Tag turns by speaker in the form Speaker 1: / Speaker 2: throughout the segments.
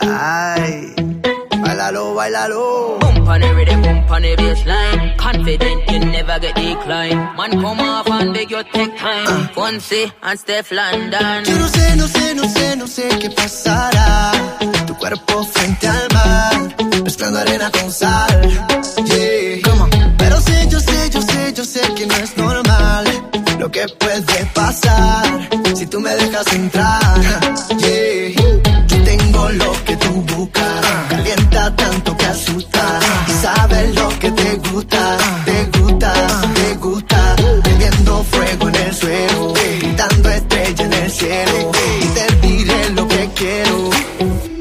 Speaker 1: Ay, bailalo, bailalo.
Speaker 2: Bump on the rhythm, bump on the baseline. Confident you never get decline. Man, come off and beg your take time. Fonse and Steph London. Yo no
Speaker 1: sé, no sé, no sé, no sé qué pasará. Tu cuerpo frente al mar, mezclando arena con sal. Puede pasar si tú me dejas entrar. Yeah. Yo tengo lo que tú buscas, calienta tanto que asusta. Sabes lo que te gusta, te gusta, te gusta. Bebiendo fuego en el suelo, pintando estrella en el cielo. Y te diré lo que quiero.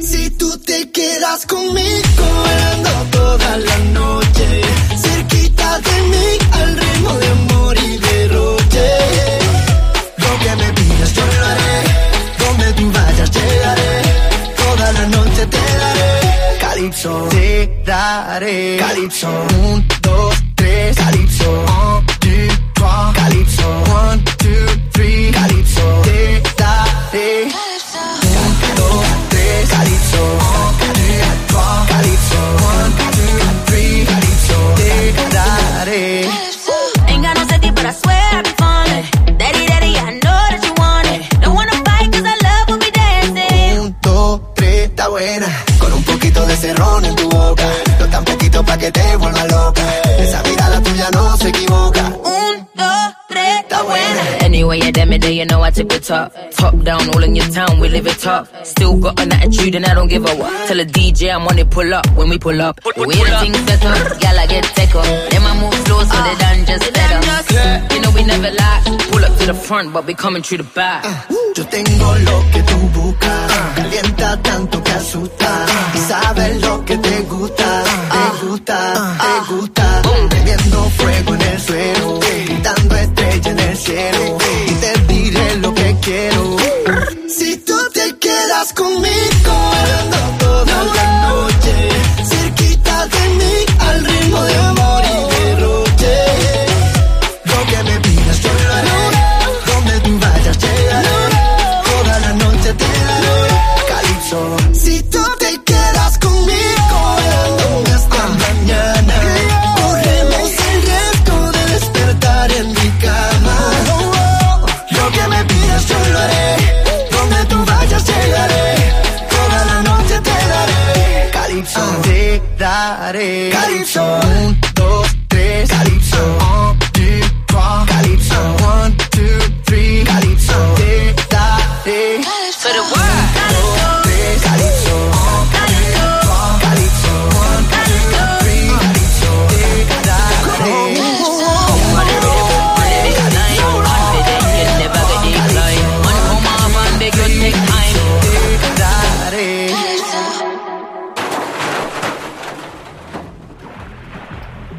Speaker 1: Si tú te quedas conmigo, Calypso, te daré. Calypso, un, dos, tres. Calypso, one, two, trois. Calypso, one, two, three. Calypso, te daré. Un, dos, tres. Calypso, one, two, trois. Calypso, one, two, three. Calypso, te daré.
Speaker 2: Ain't got no safety, but I swear be fun. Daddy, daddy, I know that you want it. Don't wanna fight, cause I love when we dancing.
Speaker 1: Un, dos, tres, está buena. Con un poquito de cerrón en tu boca. No tan poquito pa' que te vuelva loca. Esa mirada tuya no se equivoca.
Speaker 3: Un,
Speaker 2: dos, tres,
Speaker 1: Está buena.
Speaker 2: Anyway, yeah, damn it, you know I tip it top. Top down, all in your town, we live it top. Still got an attitude and I don't give a what. Tell a DJ I'm on it, pull up when we pull up. We the things set up, gal I get take up. Then I move slow so they uh, done just better. You know we never lie. Pull up to the front, but we coming through the back.
Speaker 1: Yo tengo lo que tú buscas. Calienta tanto que asusta. Y sabes lo que te gusta. Te gusta, te gusta. Bebiendo fuego en el suelo. Gritando estrella en el cielo. Y te diré lo que quiero. Si tú te quedas conmigo. yo lo haré. Donde tú vayas llegaré. Toda la noche te daré. Calypso. Te daré. Calypso. Un, dos, tres. Calypso.